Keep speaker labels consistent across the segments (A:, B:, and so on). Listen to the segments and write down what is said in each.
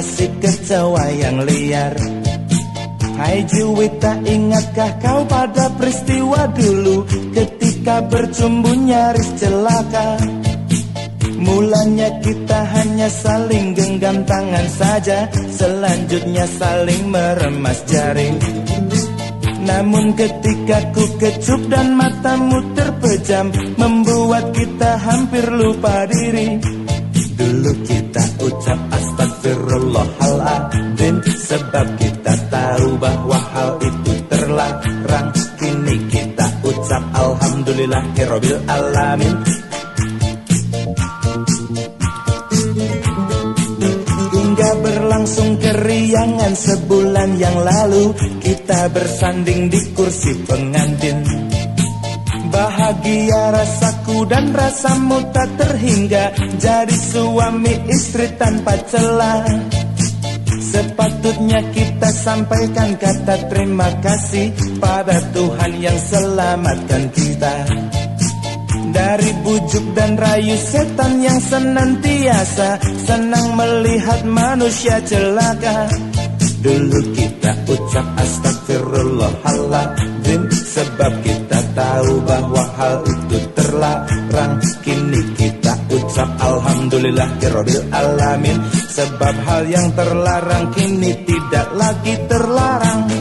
A: Si kecoa yang liar. Hai Juwita ingatkah kau pada peristiwa dulu Ketika bercumbu nyaris celaka? Mulanya kita hanya saling genggam tangan saja Selanjutnya saling meremas jari namun ketika ku kecup dan matamu terpejam Membuat kita hampir lupa diri. Dulu kita astagfirullahaladzim Sebab kita tahu bahwa hal itu terlarang. Kini kita ucap alhamdulillah alamin. Berlangsung keriangan sebulan yang lalu Kita bersanding di dan rasamu tak terhingga Jadi suami istri tanpa celah. Sepatutnya kita sampaikan kata terima kasih Pada Tuhan yang selamatkan kita. Dari bujuk dan rayu setan yang senantiasa Senang melihat manusia celaka. Dulu kita ucap astagfirullahaladzim Sebab kita tahu bahwa hal itu terlarang. Kini kita ucap alhamdulillah alamin. Sebab hal yang terlarang kini tidak lagi terlarang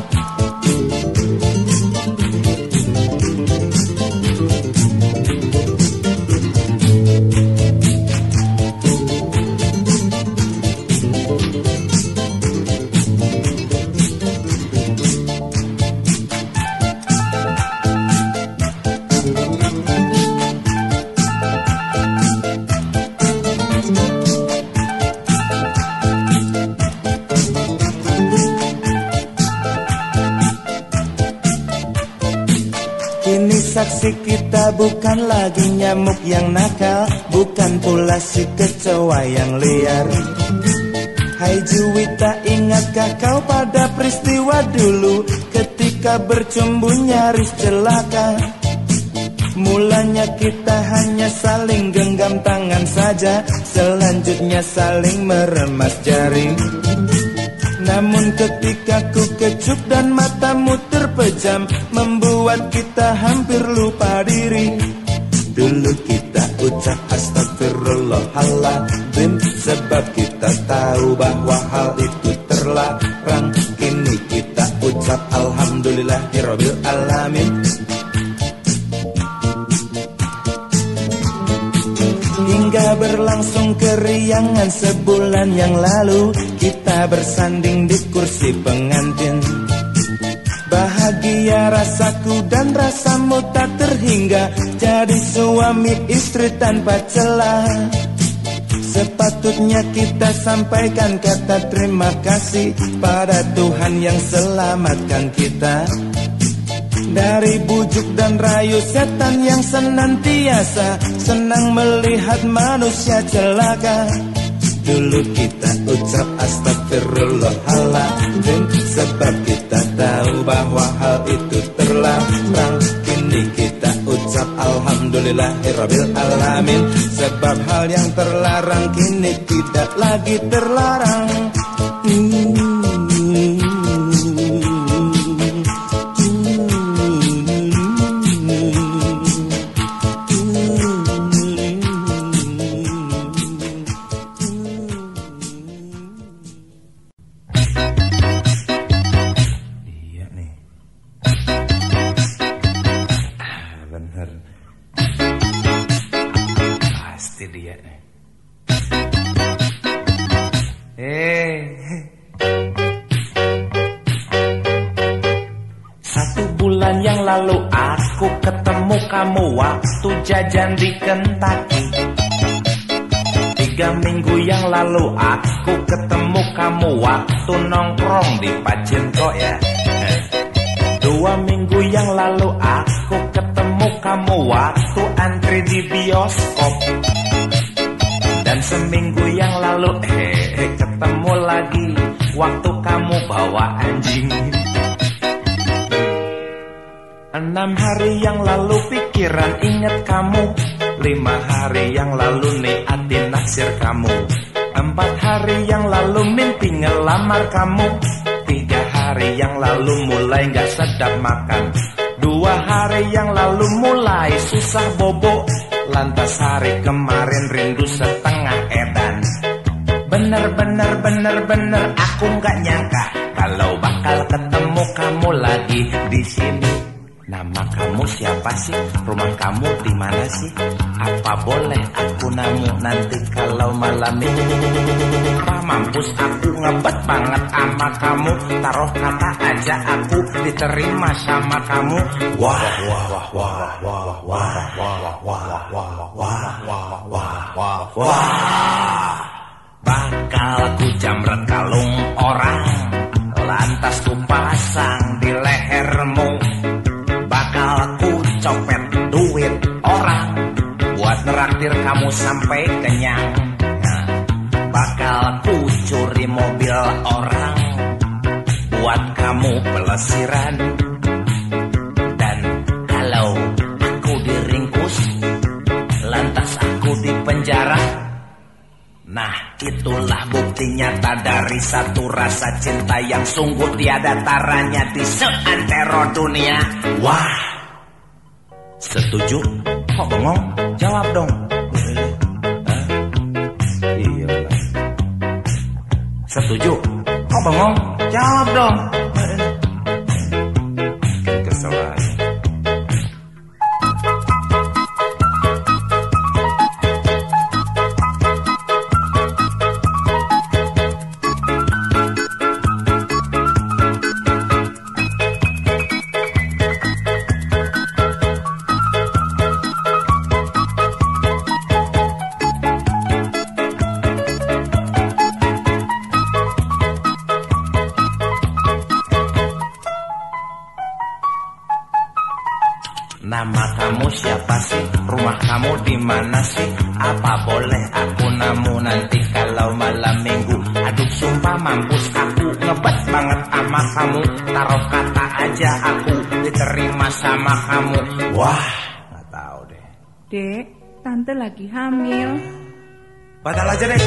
A: saksi kita bukan lagi nyamuk yang nakal Bukan pula si kecoa yang liar. Hai Juwita ingatkah kau pada peristiwa dulu Ketika bercumbu nyaris celaka? Mulanya kita hanya saling genggam tangan saja Selanjutnya saling meremas jari. Namun ketika ku kecup dan matamu terpejam Membuat kita hampir lupa diri. Dulu kita ucap astagfirullahaladzim Sebab kita tahu bahwa hal itu terlarang. Kini kita ucap alhamdulillahirabbil alamin Hingga berlangsung keriangan sebulan yang lalu Kita bersanding di kursi pengantin Bahagia rasaku dan rasamu tak terhingga. Jadi suami istri tanpa celah. Sepatutnya kita sampaikan kata terima kasih Pada Tuhan yang selamatkan kita. Dari bujuk dan rayu setan yang senantiasa Senang melihat manusia celaka Dulu kita ucap astagfirullahaladzim. Sebab kita tahu bahwa hal itu terlarang. Kini kita ucap alhamdulillahirrabbilalamin. Sebab hal yang terlarang kini tidak lagi terlarang. Hmm. Jajan di Kentucky. Tiga minggu yang lalu aku ketemu kamu waktu nongkrong di Pacento ya. Dua minggu yang lalu aku ketemu kamu waktu antri di bioskop. Dan seminggu yang lalu eh ketemu lagi waktu kamu bawa anjing Enam hari yang lalu pikiran ingat kamu. Lima hari yang lalu niatin naksir kamu. Empat hari yang lalu mimpi ngelamar kamu. Tiga hari yang lalu mulai gak sedap makan. Dua hari yang lalu mulai susah bobo Lantas hari kemarin rindu setengah edan. Bener bener bener bener aku gak nyangka Kalau bakal ketemu kamu lagi di sini Nama kamu siapa sih? Rumah kamu di mana sih? Apa boleh aku namu nanti kalau malam ini? Apa mampus aku ngebet banget sama kamu Taruh kata aja aku diterima sama kamu Wah wah wah wah wah wah wah wah wah wah wah wah wah wah wah Bakal ku jamret kalung orang Lantas ku pasang di lehermu copet duit orang buat neraktir kamu sampai kenyang. Nah, bakal ku curi mobil orang buat kamu pelesiran. Dan kalau aku diringkus, lantas aku di penjara. Nah itulah bukti nyata dari satu rasa cinta yang sungguh tiada taranya di seantero dunia Wah Setuju? Kok bengong? Jawab dong. Iya. Setuju? Kok bengong? Jawab dong. Kesel kamu. Taruh kata aja aku diterima sama kamu. Wah, nggak tahu deh.
B: Dek, tante lagi hamil.
A: Batal aja deh.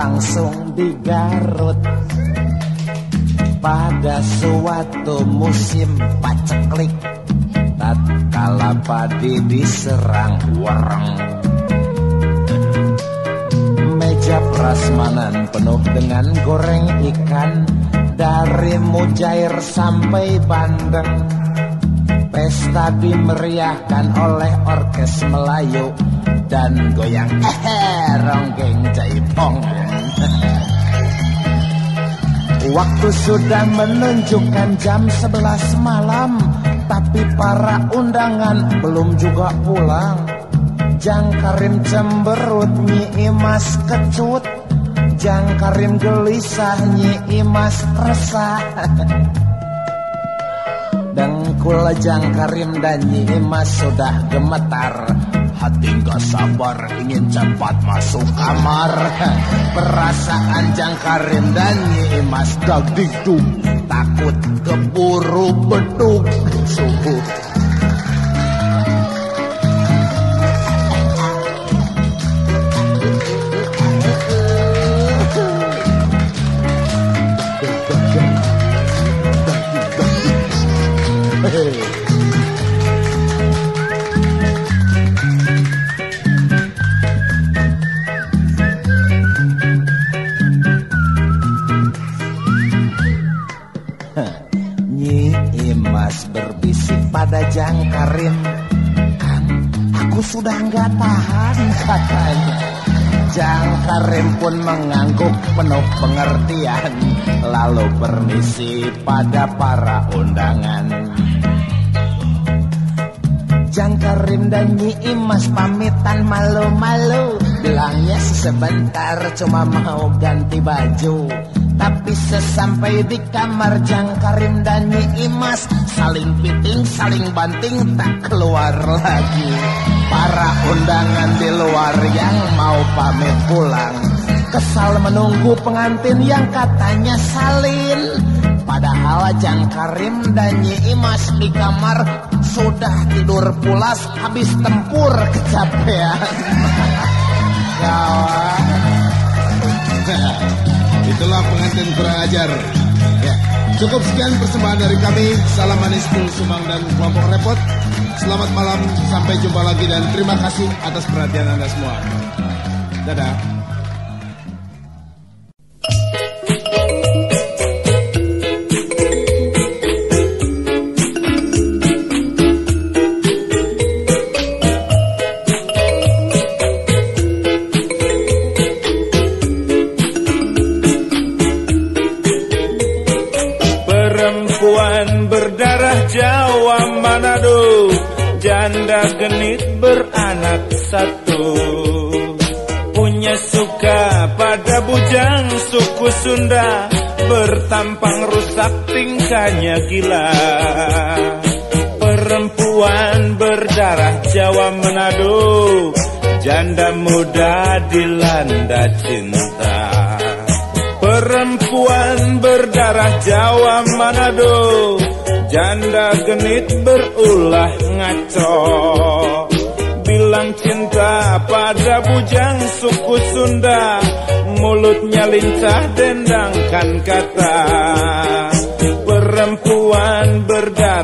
C: Berlangsung di Garut. Pada suatu musim paceklik tatkala padi diserang warang. Meja prasmanan penuh dengan goreng ikan dari mujair sampai bandeng. Pesta dimeriahkan oleh orkes Melayu dan goyang. Ronggeng jaipong. Waktu sudah menunjukkan jam 11 malam Tapi para undangan belum juga pulang. Jang Karim cemberut Nyi Imas kecut. Jang Karim gelisah Nyi Imas resah. Dengkul Jang Karim dan Nyi Imas sudah gemetar Hati gak sabar ingin cepat masuk kamar. Perasaan Jang Karim dan Nyi Imas dagdikduk Takut keburu beduk. Subuh sudah nggak tahan katanya. Jang Karim pun mengangguk penuh pengertian Lalu permisi pada para undangan. Jang Karim dan Nyi Imas pamitan malu-malu Bilangnya sebentar cuma mau ganti baju. Tapi sesampai di kamar Jang Karim dan Nyi Imas Saling piting, saling banting, tak keluar lagi Para undangan di luar yang mau pamit pulang Kesal menunggu pengantin yang katanya salin Padahal Jang Karim dan Nyi Imas di kamar Sudah tidur pulas habis tempur kecapean Kawan
D: Itulah pengantin kurang ajar. Ya. Cukup sekian persembahan dari kami. Salam manis Sumang dan kelompok repot. Selamat malam, sampai jumpa lagi dan terima kasih atas perhatian Anda semua. Dadah.
A: Gila Perempuan berdarah Jawa Manado Janda muda dilanda cinta. Perempuan berdarah Jawa Manado Janda genit berulah ngaco. Bilang cinta pada bujang suku Sunda Mulutnya lincah dendangkan kata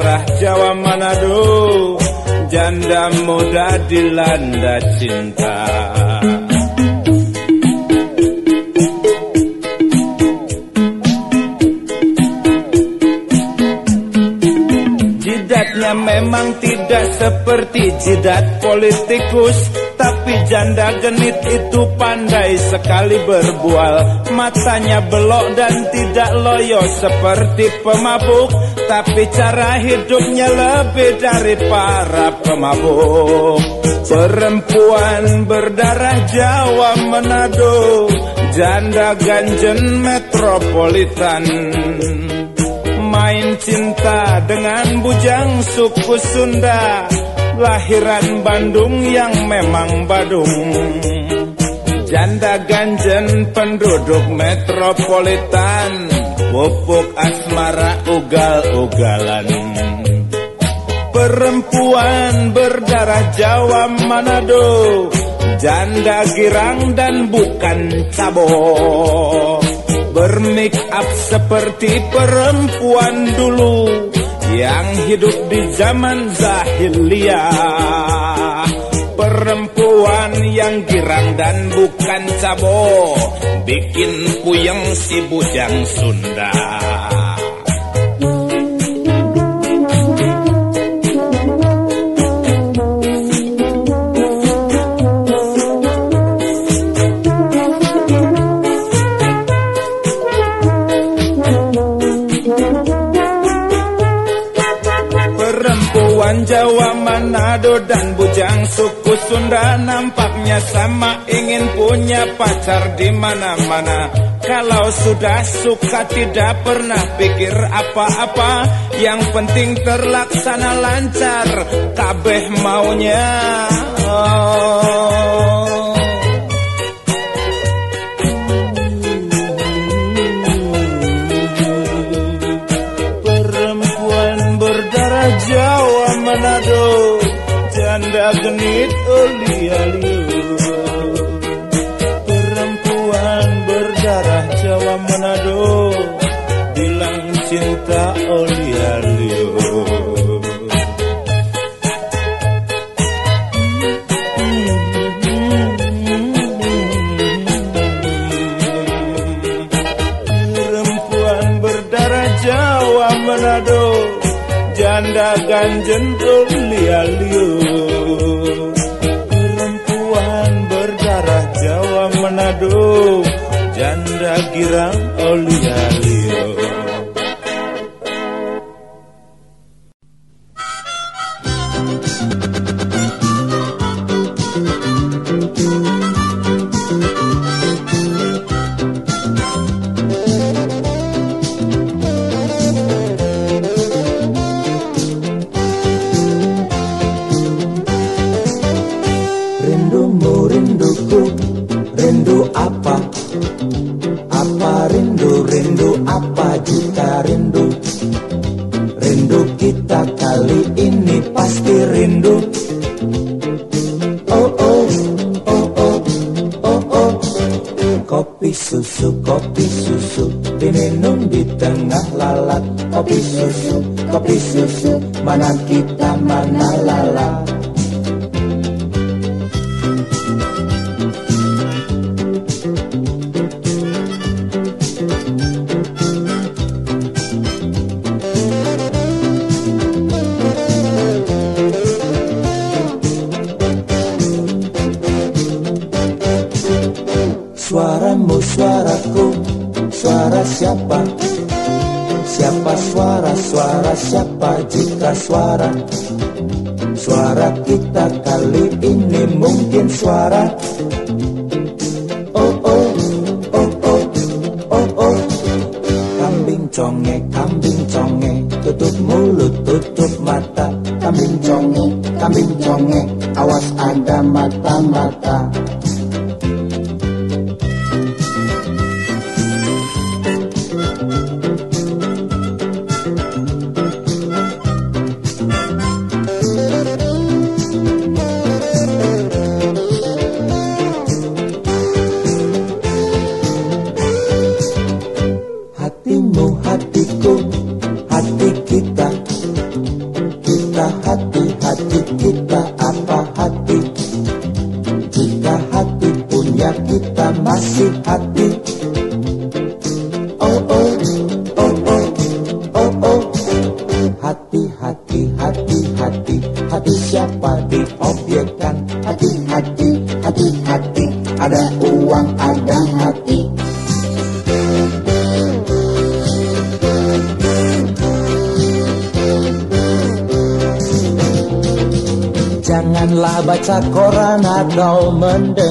A: berdarah Jawa Manado Janda muda dilanda cinta. Memang tidak seperti jidat politikus Tapi janda genit itu pandai sekali berbual. Matanya belok dan tidak loyo seperti pemabuk Tapi cara hidupnya lebih dari para pemabuk. Perempuan berdarah Jawa Manado Janda ganjen metropolitan. Main cinta dengan bujang suku Sunda Lahiran Bandung yang memang Badung. Janda ganjen penduduk metropolitan Pupuk asmara ugal-ugalan. Perempuan berdarah Jawa Manado Janda girang dan bukan cabok Bermake up seperti perempuan dulu Yang hidup di zaman zahiliyah Perempuan yang girang dan bukan cabo Bikin puyeng si bujang Sunda. Jawa Manado dan Bujang suku Sunda nampaknya sama ingin punya pacar di mana-mana. Kalau sudah suka tidak pernah pikir apa-apa, yang penting terlaksana lancar, kabeh maunya. Oh. Manado Janda genit cinta oli-aliu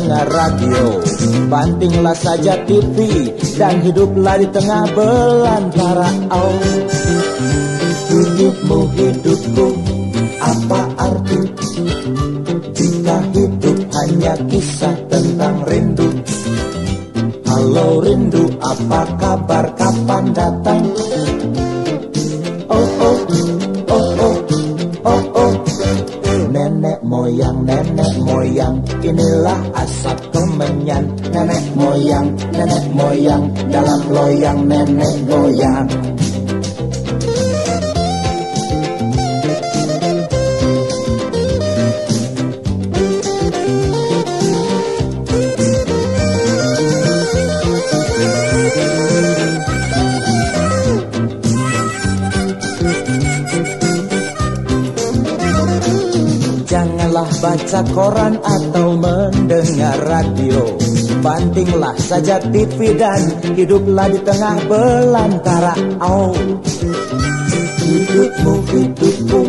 A: dengar radio Bantinglah saja TV Dan hiduplah di tengah belantara oh. Hidupmu hidupku Apa arti Jika hidup hanya kisah saja TV dan hiduplah di tengah belantara. Oh, hidupmu, hidupmu,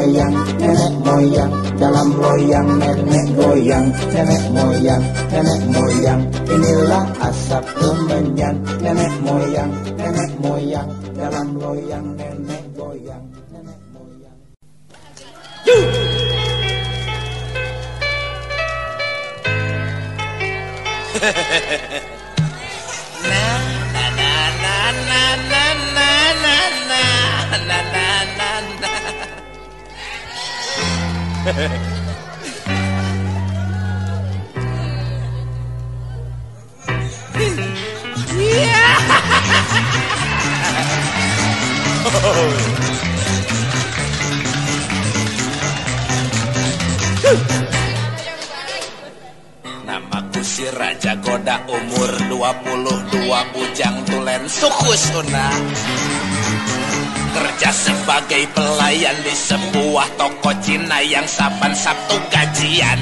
A: goyang nenek moyang dalam goyang nenek goyang nenek moyang nenek moyang inilah asap kemenyan nenek moyang nenek moyang dalam goyang nenek goyang nenek moyang Hehehehe na na na na na na na na na
E: Namaku si Raja Goda umur 22 bujang tulen suku sunah bekerja sebagai pelayan di sebuah toko Cina yang saban Sabtu gajian.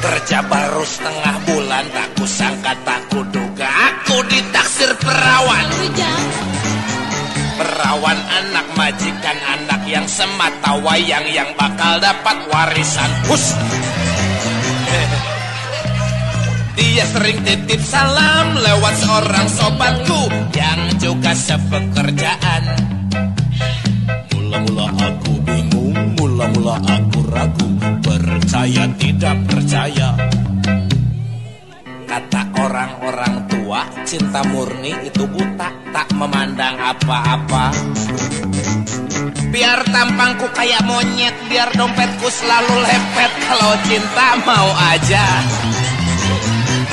A: Kerja baru setengah bulan tak kusangka tak kuduga. Aku ditaksir perawan. Perawan anak majikan anak yang semata wayang yang bakal dapat warisan. Hus! Dia sering titip salam lewat seorang sobatku Yang juga sepekerjaan. Mula-mula aku bingung, mula-mula aku ragu Percaya tidak percaya. Kata orang-orang tua, cinta murni itu buta Tak memandang apa-apa. Biar tampangku kayak monyet Biar dompetku selalu lepet. Kalau cinta mau aja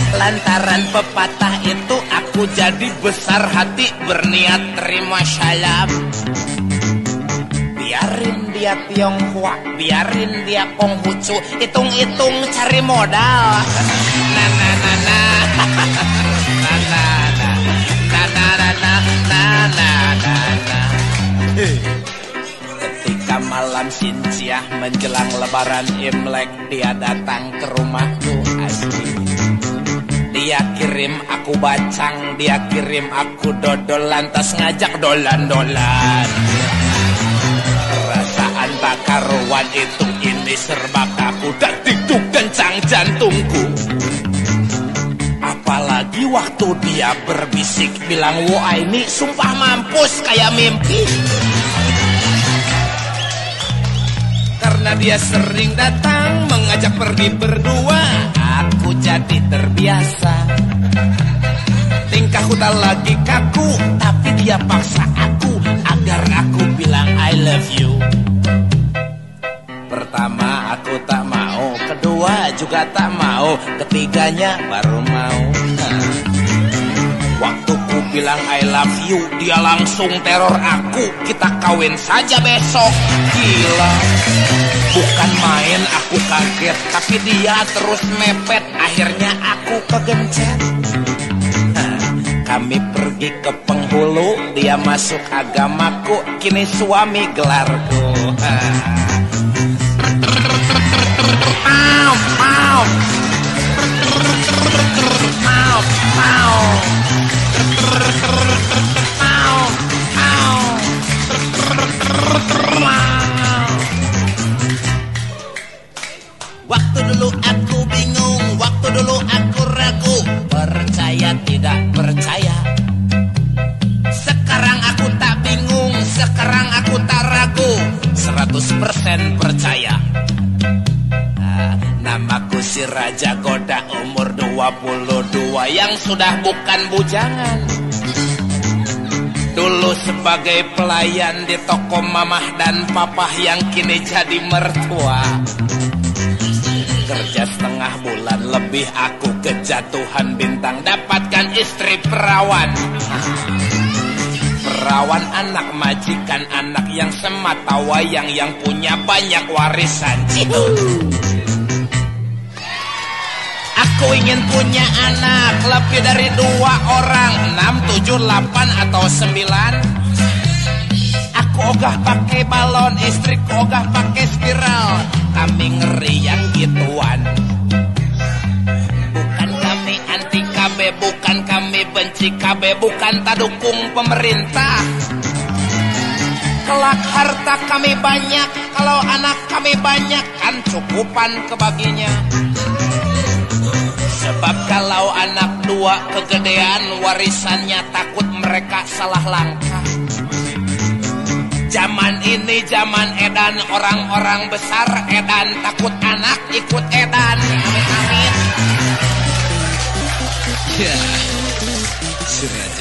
A: Lantaran pepatah itu aku jadi besar hati berniat terima salam. Biarin dia Tionghoa, biarin dia Konghucu Hitung-hitung cari modal. Na na na na. Na na na. Na na na na Na na. Na na Ketika malam sinciah menjelang lebaran Imlek Dia datang ke rumahku asli dia kirim aku bacang, dia kirim aku dodol lantas ngajak dolan-dolan. Perasaan tak karuan itu ini serba kaku dan dikduk kencang jantungku. Apalagi waktu dia berbisik bilang wah ini sumpah mampus kayak mimpi. Karena dia sering datang mengajak pergi berdua Aku jadi terbiasa. Tingkahku tak lagi kaku Tapi dia paksa aku Agar aku bilang I love you. Pertama aku tak mau. Kedua juga tak mau. Ketiganya baru mau. Waktu ku bilang I love you Dia langsung teror aku. Kita kawin saja besok. Gila Bukan main aku kaget. Tapi dia terus mepet. Akhirnya aku kegencet. Kami pergi ke penghulu. Dia masuk agamaku. Kini suami gelarku. Mau, Waktu dulu aku bingung, waktu dulu aku ragu, percaya tidak percaya. Sekarang aku tak bingung, sekarang aku tak ragu, 100% percaya. Ah, namaku si Raja Goda umur 22 yang sudah bukan bujangan. Dulu sebagai pelayan di toko mamah dan papah yang kini jadi mertua. Kerja setengah bulan lebih aku kejatuhan. Bintang Dapatkan istri perawan. Perawan anak majikan Anak yang semata wayang Yang punya banyak warisan. Cihu. Aku ingin punya anak Lebih dari dua orang. Enam, tujuh, delapan atau sembilan ogah pakai balon, istriku ogah pakai spiral. Kami ngeri yang gituan. Bukan kami anti KB, bukan kami benci KB, bukan tak dukung pemerintah. Kelak harta kami banyak, kalau anak kami banyak kan cukupan kebaginya. Sebab kalau anak dua kegedean warisannya takut mereka salah langkah. Zaman ini zaman edan orang-orang besar edan takut anak ikut edan. Amin amin.
F: Ya, si Raja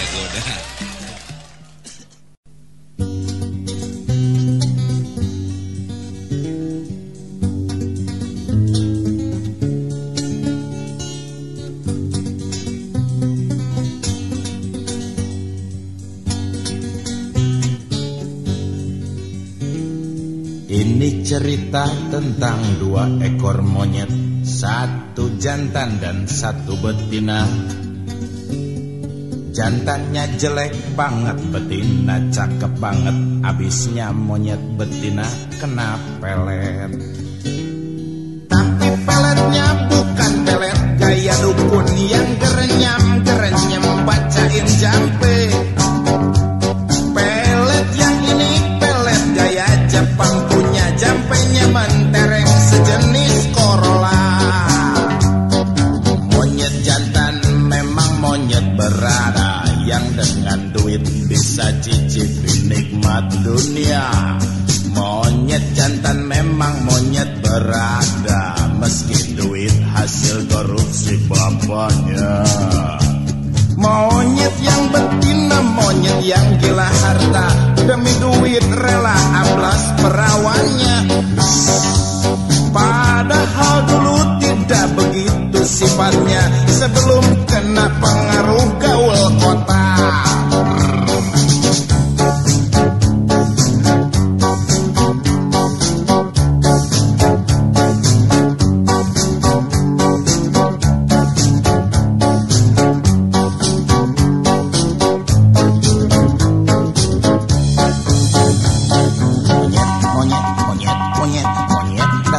G: cerita tentang dua ekor monyet Satu jantan dan satu betina. Jantannya jelek banget, betina cakep banget. Abisnya monyet betina kena pelet. Tapi peletnya bukan
A: Walaupun yang gerenyam. Gerenyam bacain jampe cicipi nikmat dunia. Monyet jantan memang monyet berada Meski duit hasil korupsi bapaknya Monyet yang betina, monyet yang gila harta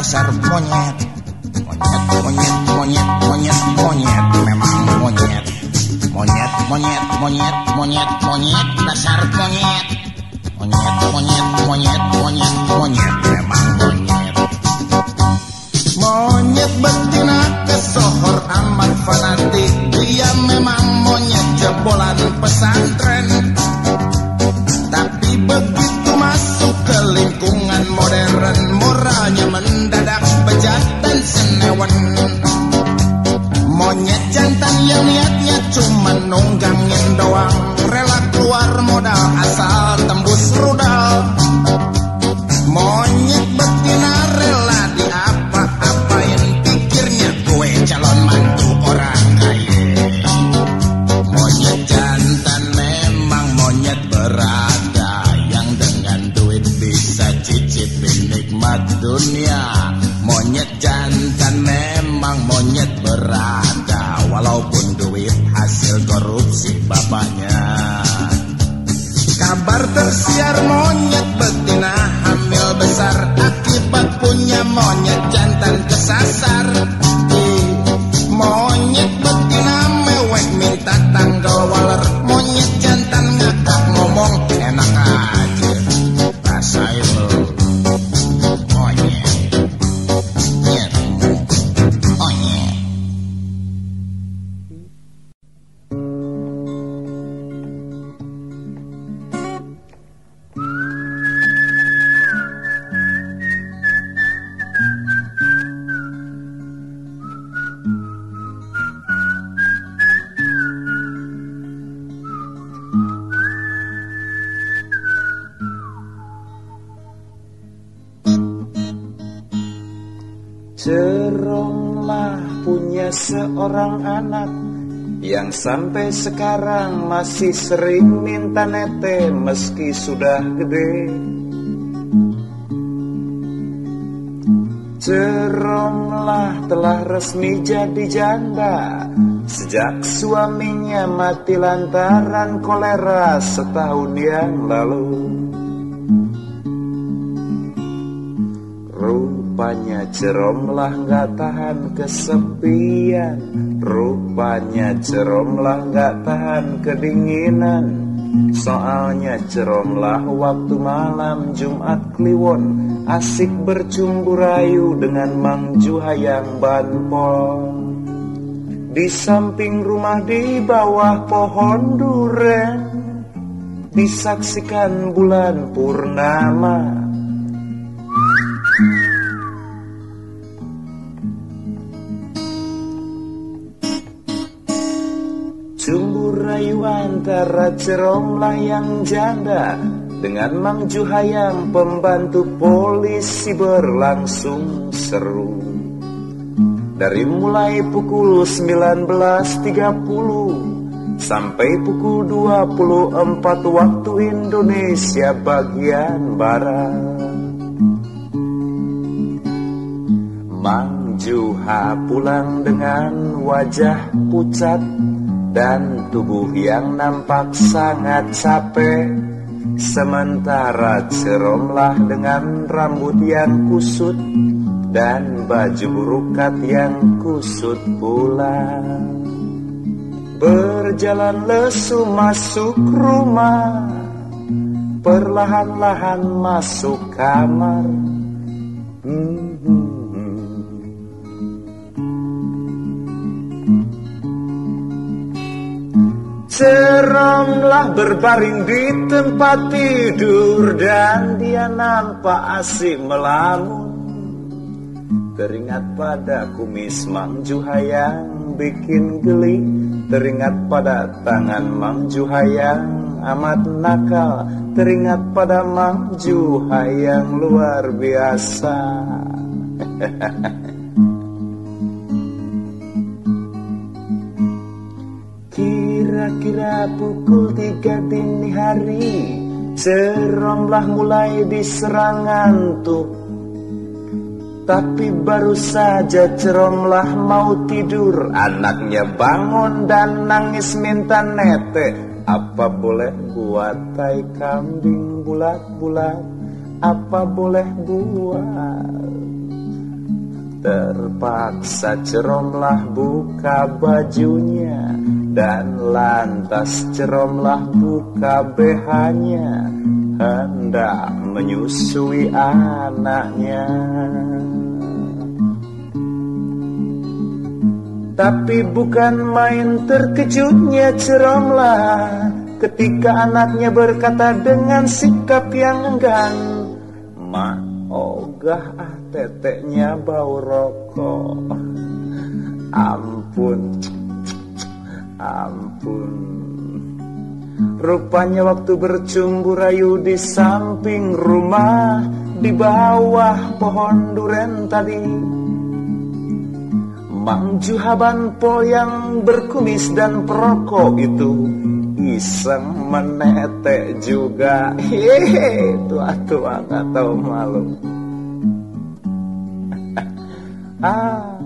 A: dasar monyet. Monyet, monyet, monyet, monyet, monyet, memang monyet. Monyet, monyet, monyet, monyet, monyet, dasar monyet. Monyet, monyet, monyet, monyet, monyet, memang monyet. Monyet betina kesohor amat fanatik. Dia memang monyet jebolan pesantren. Tapi begitu
C: sampai sekarang masih sering minta nete meski sudah gede. Jeronglah telah resmi jadi janda sejak suaminya mati lantaran kolera setahun yang lalu. Rupanya ceromlah nggak tahan kesepian. Rupanya ceromlah nggak tahan kedinginan. Soalnya ceromlah waktu malam Jumat Kliwon. Asik bercumbu rayu dengan Mang Juhayang Banpol. Di samping rumah di bawah pohon duren Disaksikan bulan purnama antara ceromlah yang janda Dengan Mang Juhayang pembantu polisi berlangsung seru. Dari mulai pukul 19.30 Sampai pukul 24 waktu Indonesia bagian Barat. Mang Juha pulang dengan wajah pucat dan tubuh yang nampak sangat capek Sementara ceromlah dengan rambut yang kusut dan baju burukat yang kusut pula Berjalan lesu masuk rumah Perlahan-lahan masuk kamar hmm, hmm. Seramlah berbaring di tempat tidur Dan dia nampak asik melamun. Teringat pada kumis Mang Juha yang bikin geli. Teringat pada tangan Mang Juha yang amat nakal. Teringat pada Mang Juha yang luar biasa Kira-kira pukul tiga dini hari Seromlah mulai diserang ngantuk tapi baru saja ceromlah mau tidur Anaknya bangun dan nangis minta nete. Apa boleh buat tai kambing bulat-bulat? Apa boleh buat? Terpaksa ceromlah buka bajunya Dan lantas ceromlah buka behanya Hendak menyusui anaknya. Tapi bukan main terkejutnya ceromlah Ketika anaknya berkata dengan sikap yang enggan Ma, ogah ah teteknya bau rokok. Ampun, ampun. Rupanya waktu bercumbu rayu di samping rumah Di bawah pohon duren tadi. Mang Juhaban Po yang berkumis dan perokok itu Iseng menetek juga. Hehehe tua-tua gak tahu malu. Ah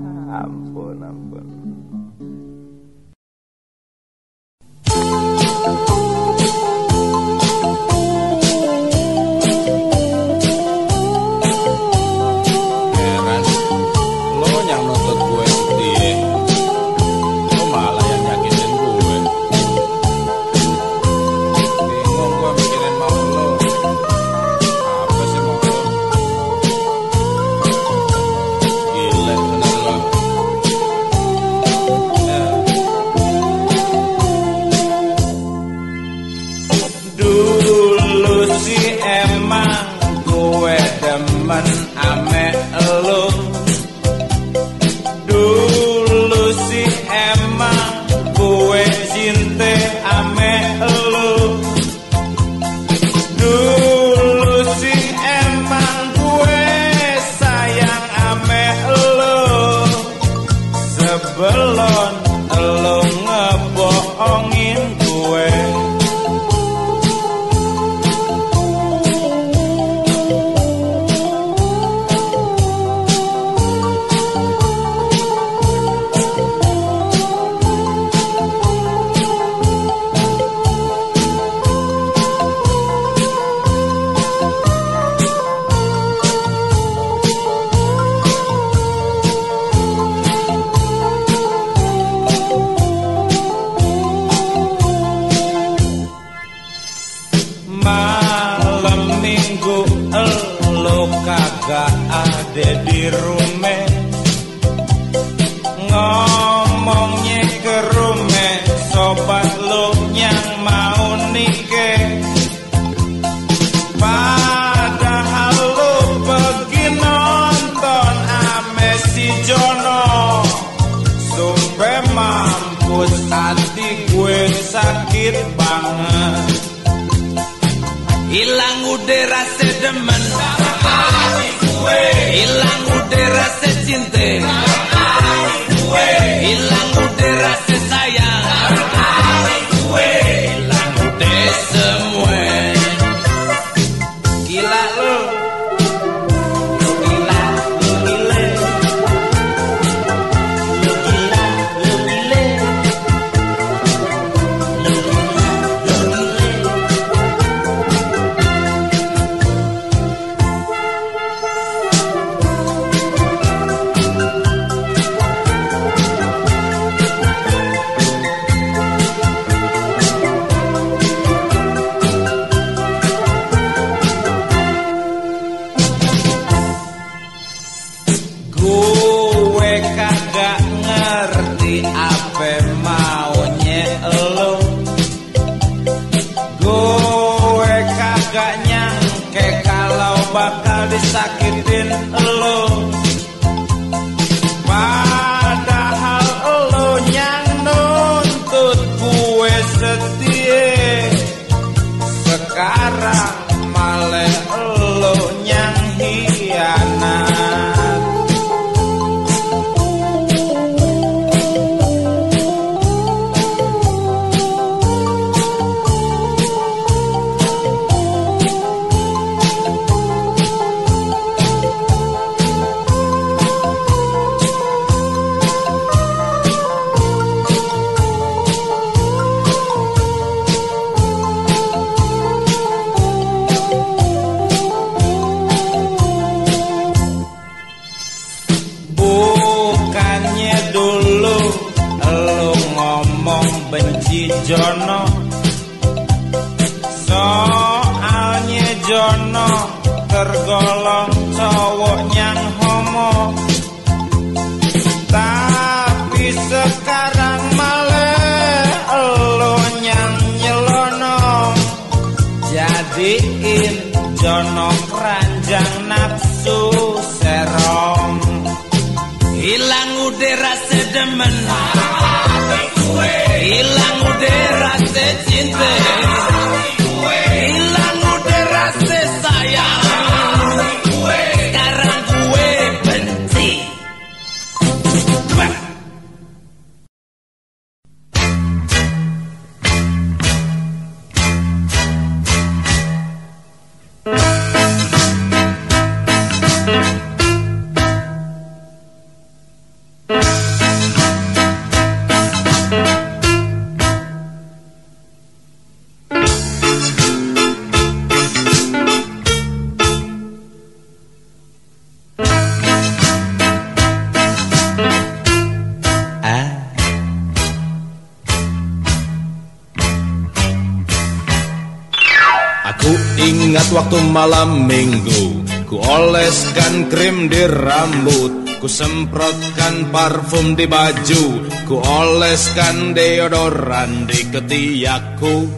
A: parfum di baju Ku oleskan deodoran di ketiakku.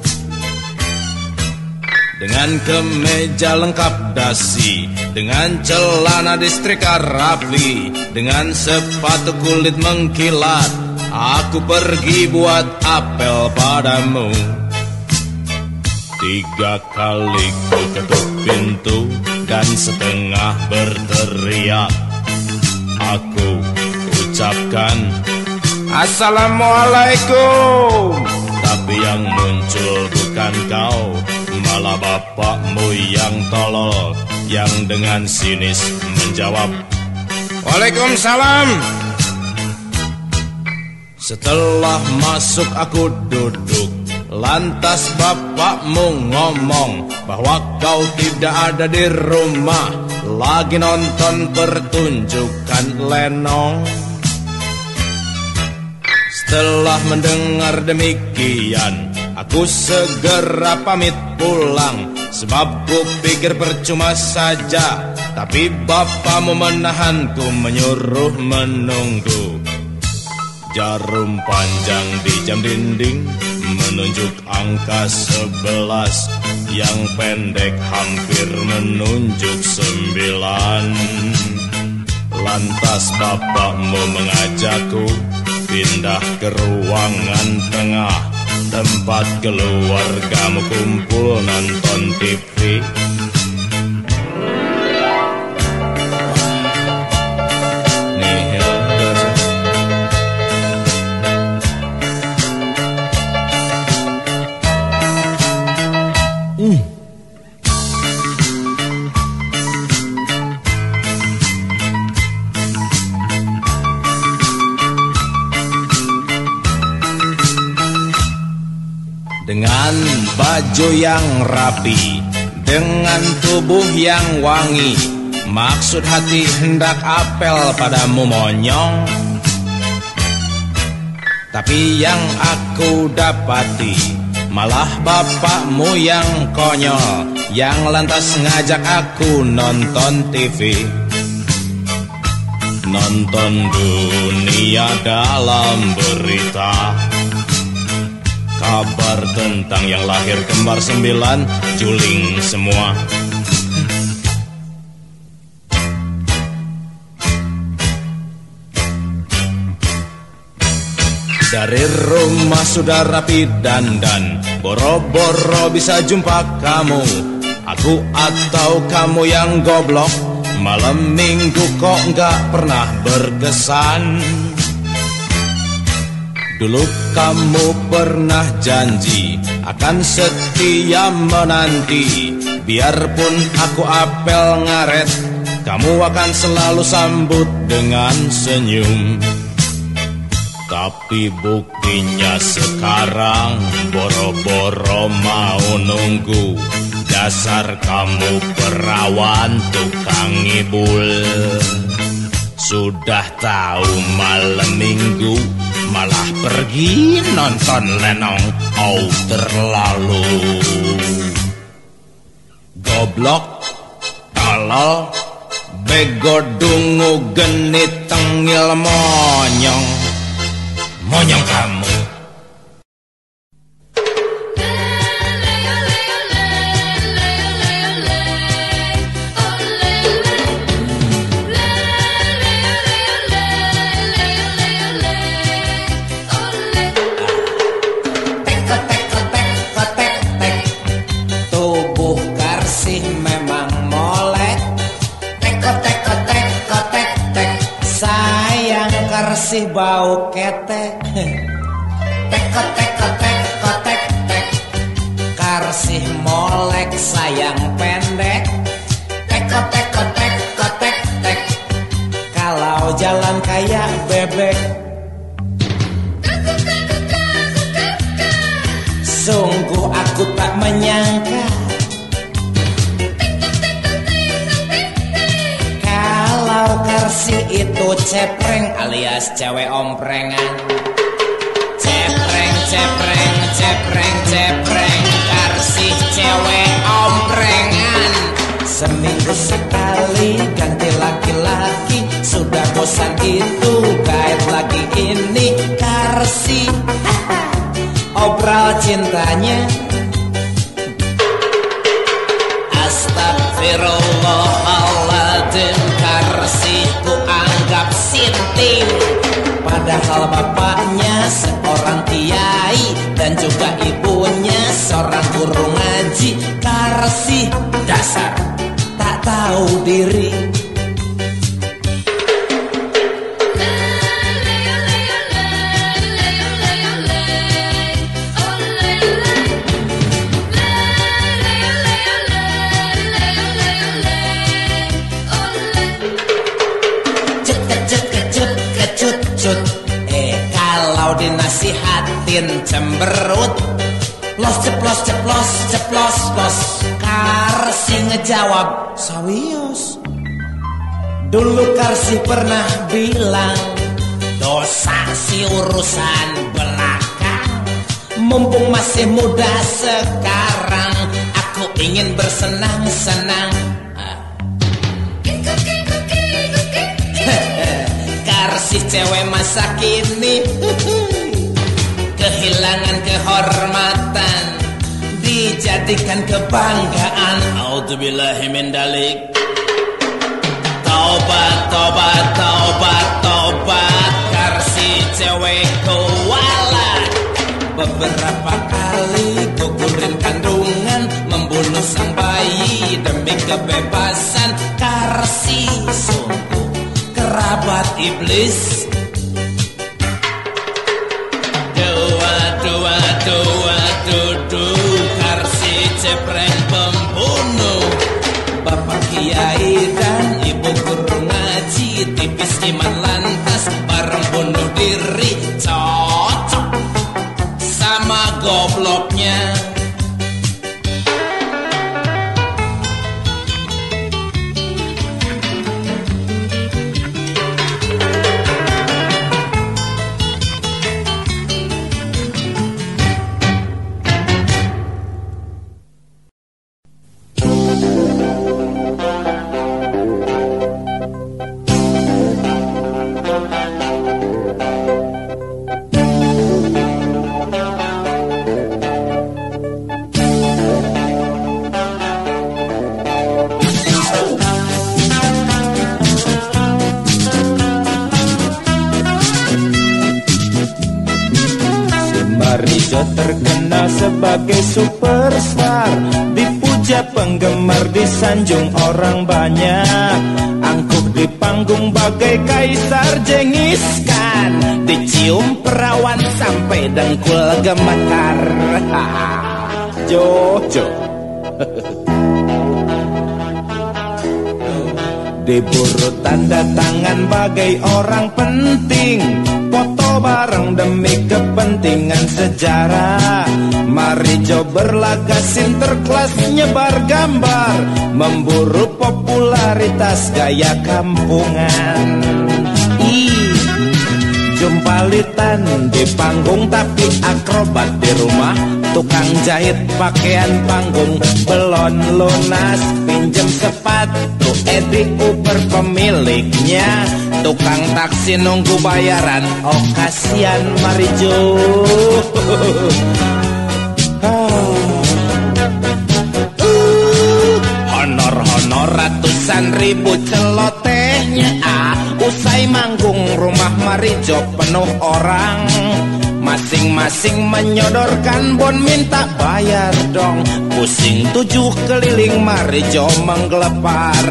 A: Dengan kemeja lengkap dasi Dengan celana distrika rapi Dengan sepatu kulit mengkilat Aku pergi buat apel padamu. Tiga kali ku ketuk pintu dan setengah berteriak Aku ucapkan.
H: Assalamualaikum.
A: Tapi yang muncul bukan kau Malah bapakmu yang tolol Yang dengan sinis menjawab.
H: Waalaikumsalam.
A: Setelah masuk aku duduk Lantas bapakmu ngomong Bahwa kau tidak ada di rumah Lagi nonton pertunjukan lenong Setelah mendengar demikian Aku segera pamit pulang. Sebab ku pikir percuma saja Tapi bapakmu menahanku menyuruh menunggu. Jarum panjang di jam dinding menunjuk angka sebelas. Yang pendek hampir menunjuk sembilan. Lantas bapakmu mengajakku pindah ke ruangan tengah. Tempat keluargamu kumpul nonton TV baju yang rapi Dengan tubuh yang wangi. Maksud hati hendak apel padamu monyong. Tapi yang aku dapati Malah bapakmu yang konyol Yang lantas ngajak aku nonton TV Nonton dunia dalam berita Kabar tentang yang lahir kembar sembilan Juling semua.
I: Dari rumah sudah rapi dan dan Boro-boro bisa jumpa kamu. Aku atau kamu yang goblok Malam minggu kok nggak pernah berkesan Dulu kamu pernah janji Akan setia menanti. Biarpun aku apel ngaret Kamu akan selalu sambut dengan senyum. Tapi buktinya sekarang boro-boro mau nunggu. Dasar kamu perawan tukang ngibul. Sudah tahu malam minggu Malah pergi nonton lenong Oh terlalu. Goblok Tolol Bego dungu genit tengil monyong. Monyong kamu
A: sayang pendek. Teko teko teko tek tek. Kalau jalan kayak bebek. Sungguh aku tak menyangka. Kalau Karsi itu cepreng alias cewek omprengan. Cepreng, cepreng, cepreng, cepreng. Karsi cewek omprengan Seminggu sekali ganti laki-laki Sudah bosan itu. Kait lagi ini Karsi. Obral cintanya. Astagfirullahaladzim Karsiku anggap sinting. Padahal bapaknya seorang kiai Dan juga ibunya seorang guru ngaji. Karsi dasar tak Sawios. Dulu Karsi pernah bilang Dosa si urusan belakang Mumpung masih muda sekarang Aku ingin bersenang-senang. Karsih cewek masa kini Kehilangan kehormatan Dijadikan kebanggaan. Auzubillahimin dalik. Tobat, tobat, tobat, tobat Karsih cewek kualat Beberapa kali gugurin kandungan Membunuh sang bayi demi kebebasan. Karsih sungguh kerabat iblis Tipis iman lantas bareng bunuh diri penggemar, disanjung orang banyak. Angkuh di panggung bagai kaisar jengiskan Dicium perawan sampai dengkul gemetar. Jojo. Diburu tanda tangan bagai orang penting. Foto bareng demi kepentingan sejarah. Mari jo berlaga sinterklas nyebar gambar Memburu popularitas gaya kampungan. Ih, Jumpalitan di panggung tapi akrobat di rumah Tukang jahit pakaian panggung belum lunas Pinjem sepatu Edi Uber pemiliknya. Tukang taksi nunggu bayaran Oh kasihan Marijo Honor-honor ratusan ribu celotehnya. Ah, Usai manggung rumah Marijo penuh orang Masing-masing menyodorkan bon minta bayar dong. Pusing tujuh keliling Marijo menggelepar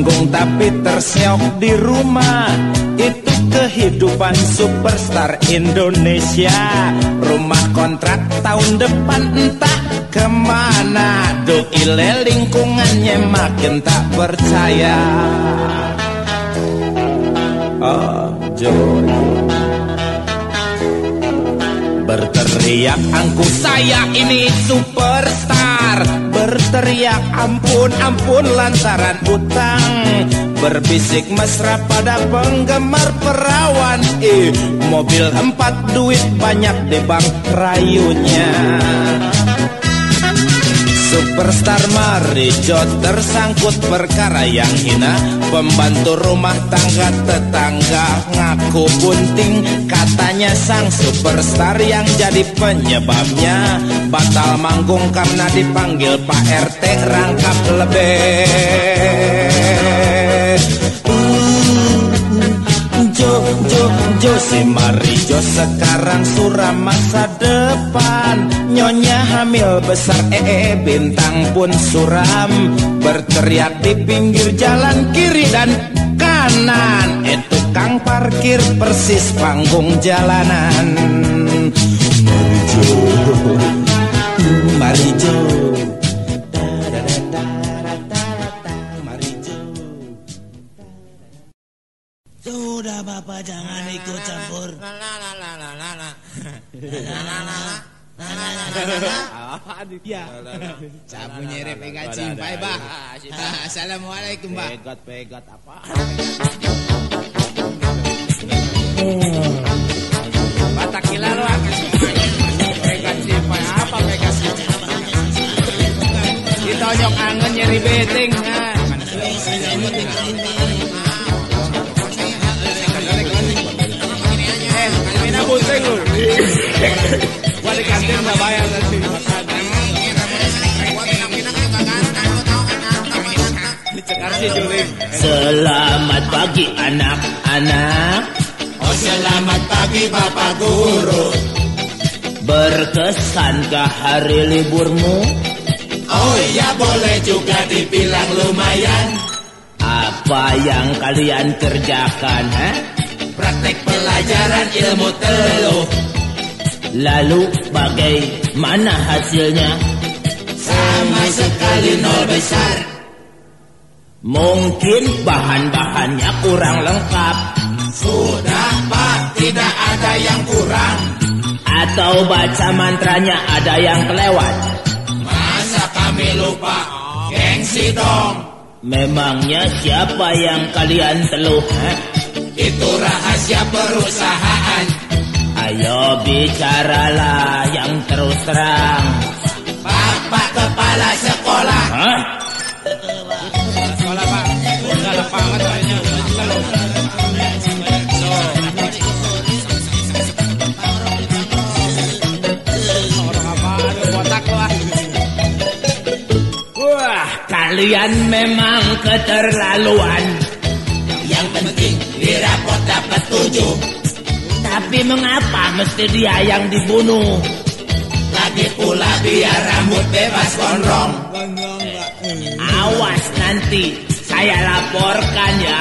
A: di panggung tapi terseok di rumah. Itu kehidupan superstar Indonesia. Rumah kontrak tahun depan entah ke mana. Doi lingkungannya makin tak percaya. Oh, Jojo Berteriak angku saya ini superstar. Berteriak ampun ampun lantaran utang. Berbisik mesra pada penggemar perawan. Eh mobil empat duit banyak di bank rayunya Superstar Marijo tersangkut perkara yang hina. Pembantu rumah tangga tetangga ngaku bunting. Katanya sang superstar yang jadi penyebabnya. Batal manggung karena dipanggil Pak RT rangkap lebih Jo, Jo Si Marijo sekarang suram masa depan. Nyonya hamil besar ee eh, bintang pun suram. Berteriak di pinggir jalan kiri dan kanan. Eh tukang parkir persis panggung jalanan. Marijo Marijo
J: jangan ikut campur. Sabu nyerep cimpai, Bah. Assalamualaikum, Bah.
A: Pegat pegat apa?
E: Batak gila lu akan Pegat simpai apa pegat angen nyeri beting nah. Kantin nanti
C: Selamat pagi anak-anak
J: Oh, selamat pagi Bapak Guru.
C: Berkesankah hari liburmu?
J: Oh iya boleh juga dibilang lumayan.
C: Apa yang kalian kerjakan? Eh?
J: Praktek pelajaran ilmu teluh.
C: Lalu bagaimana hasilnya?
J: Sama sekali nol besar.
C: Mungkin bahan-bahannya kurang lengkap
J: Sudah Pak, tidak ada yang kurang.
C: Atau baca mantranya ada yang kelewat
J: Masa kami lupa? Gengsi dong.
C: Memangnya siapa yang kalian teluh? eh?
J: Itu rahasia perusahaan.
C: Ayo bicaralah yang terus terang
J: Bapak kepala
E: sekolah.
K: Hah?
E: Sekolah pak, udah lapangan kayaknya.
K: Wah, kalian memang keterlaluan.
E: Rapot dapat tujuh.
K: Tapi mengapa mesti dia yang dibunuh?
E: Lagi pula biar rambut bebas gondrong.
K: Awas nanti saya laporkan ya.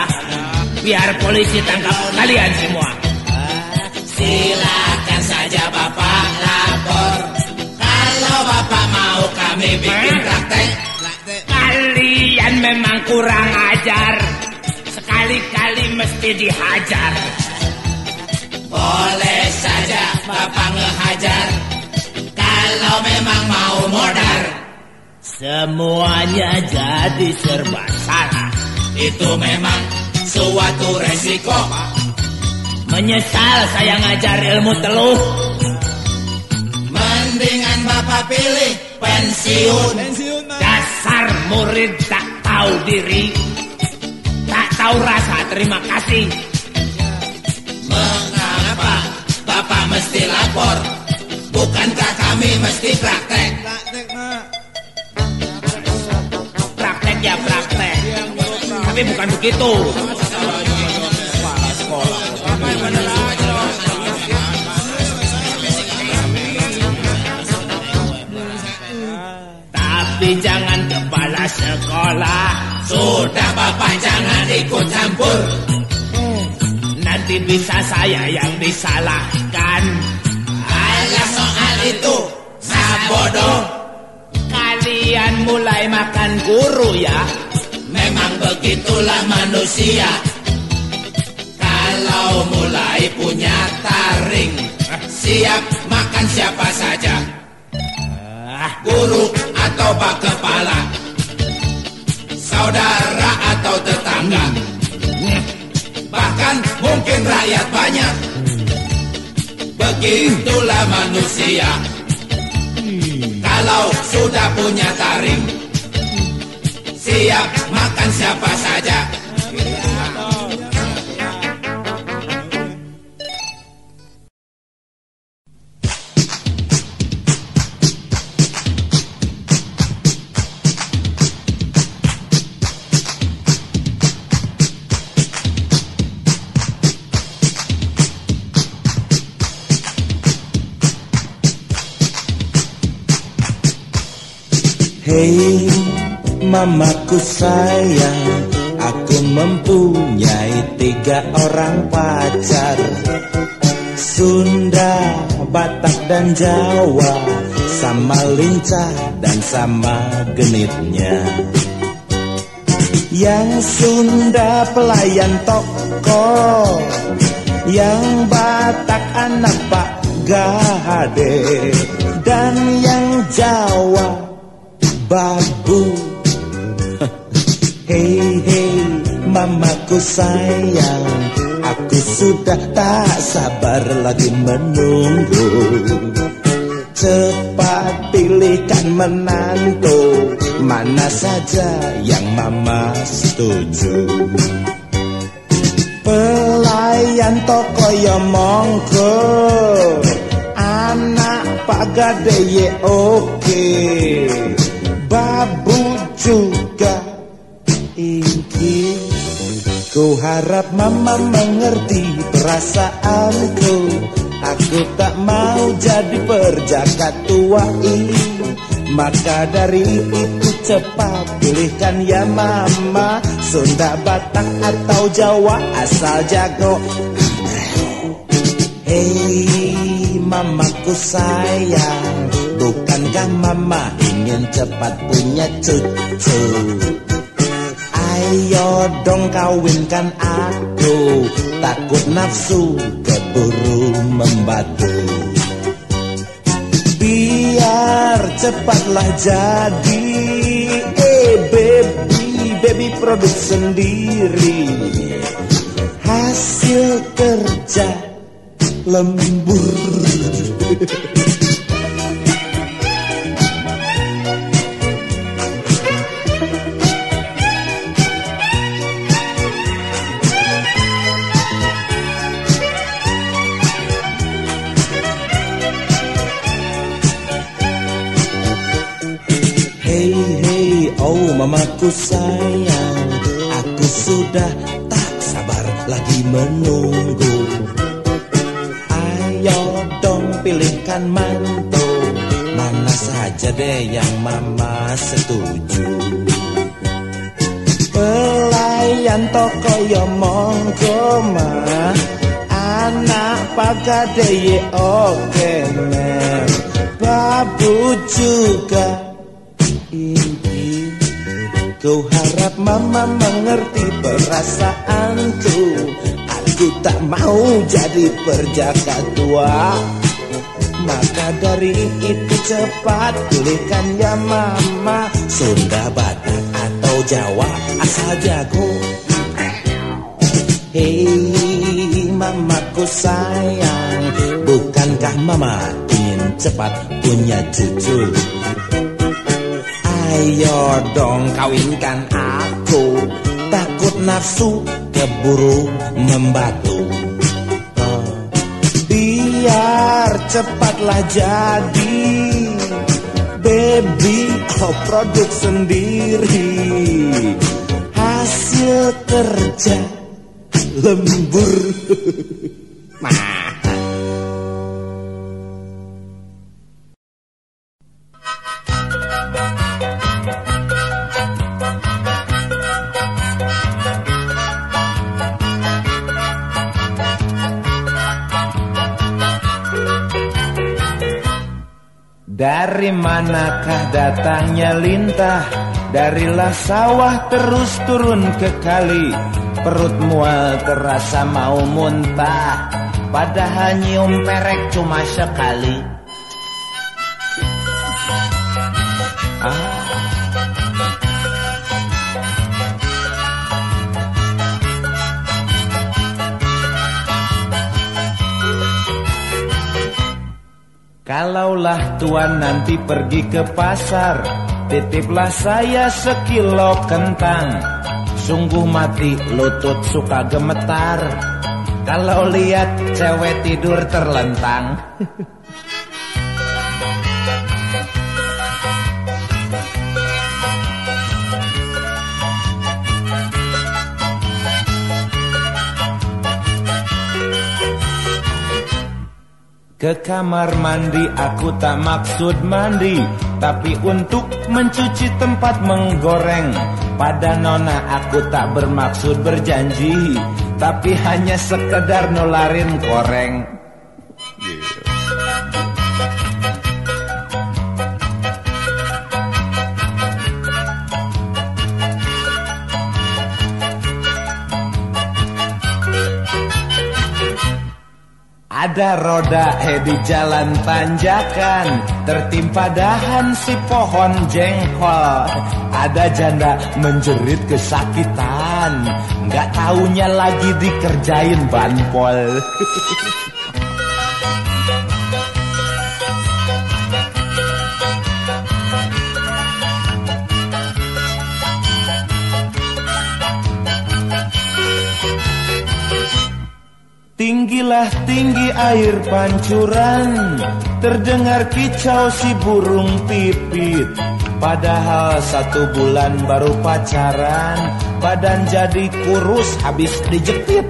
K: Biar polisi tangkap kalian semua.
E: Silakan saja bapak lapor. Kalau bapak mau kami bikin praktek.
K: Kalian memang kurang ajar. Sekali-kali mesti dihajar.
E: Boleh saja bapak ngehajar. Kalau memang mau modar.
K: Semuanya jadi serba salah.
E: Itu memang suatu resiko.
K: Menyesal saya ngajar ilmu teluh.
E: Mendingan bapak pilih pensiun.
K: Dasar murid tak tahu diri. Tahu rasa terima kasih.
E: Mengapa bapak mesti lapor? Bukankah kami mesti praktek?
K: Praktek ya praktek. Tapi bukan begitu. Tapi jangan sekolah.
E: Sudah bapak jangan ikut campur.
K: Nanti bisa saya yang disalahkan.
E: Alah soal itu, saya bodoh.
K: Kalian mulai makan guru ya.
E: Memang begitulah manusia. Kalau mulai punya taring, siap makan siapa saja. Guru atau pak kepala, saudara atau tetangga, bahkan mungkin rakyat banyak. Begitulah manusia. Kalau sudah punya taring, siap makan siapa saja.
A: Hei mamaku sayang Aku mempunyai tiga orang pacar. Sunda, Batak dan Jawa Sama lincah dan sama genitnya. Yang Sunda pelayan toko. Yang Batak anak Pak Gade Dan yang Jawa babu Hei hei mamaku sayang. Aku sudah tak sabar lagi menunggu. Cepat pilihkan menantu. Mana saja yang mama setuju. Pelayan toko ya monggo. Anak Pak Gade ye oke Babu juga. Ingki Ku harap mama mengerti perasaanku Aku tak mau jadi perjaka tua ini. Maka dari itu cepat pilihkan ya mama. Sunda, Batak atau Jawa asal jago. Hei mamaku sayang Bukankah mama ingin cepat punya cucu. Ayo dong kawinkan aku Takut nafsu keburu membatu. Biar cepatlah jadi Eh baby, baby produk sendiri. Hasil kerja lembur mamaku sayang Aku sudah tak sabar lagi menunggu. Ayo dong pilihkan mantu Mana saja deh yang mama setuju. Pelayan toko yo monggo mah Anak pagadeye oke mer Babu juga Kau harap mama mengerti perasaanku. Aku tak mau jadi perjaka tua. Maka dari itu cepat pilihkan ya mama. Sunda, Batak atau Jawa asal jago. Hei mamaku sayang Bukankah mama ingin cepat punya cucu Ayo dong kawinkan aku. Takut nafsu keburu membatu. Biar cepatlah jadi Baby oh produk sendiri. Hasil kerja lembur Dari manakah datangnya lintah? Darilah sawah terus turun ke kali. Perut mual terasa mau muntah. Padahal nyium perek cuma sekali Kalaulah tuan nanti pergi ke pasar Titiplah saya sekilo kentang. Sungguh mati lutut suka gemetar. Kalau lihat cewek tidur terlentang Ke kamar mandi aku tak maksud mandi. Tapi untuk mencuci tempat menggoreng. Pada nona aku tak bermaksud berjanji. Tapi hanya sekedar nularin koreng Ada roda he di jalan tanjakan Tertimpa dahan si pohon jengkol Ada janda menjerit kesakitan Nggak taunya lagi dikerjain banpol Tinggilah tinggi air pancuran Terdengar kicau si burung pipit. Padahal satu bulan baru pacaran Badan jadi kurus habis dijepit.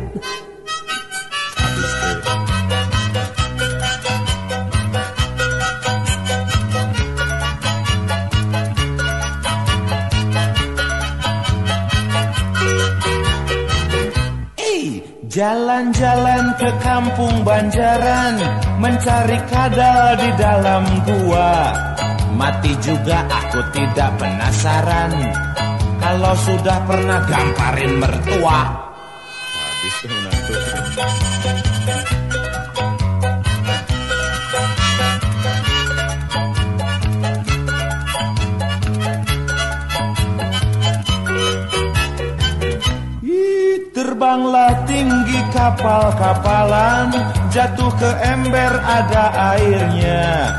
A: Jalan-jalan ke kampung Banjaran Mencari kadal di dalam gua. Mati juga aku tidak penasaran Kalau sudah pernah gamparin mertua kapal-kapalan Jatuh ke ember ada airnya.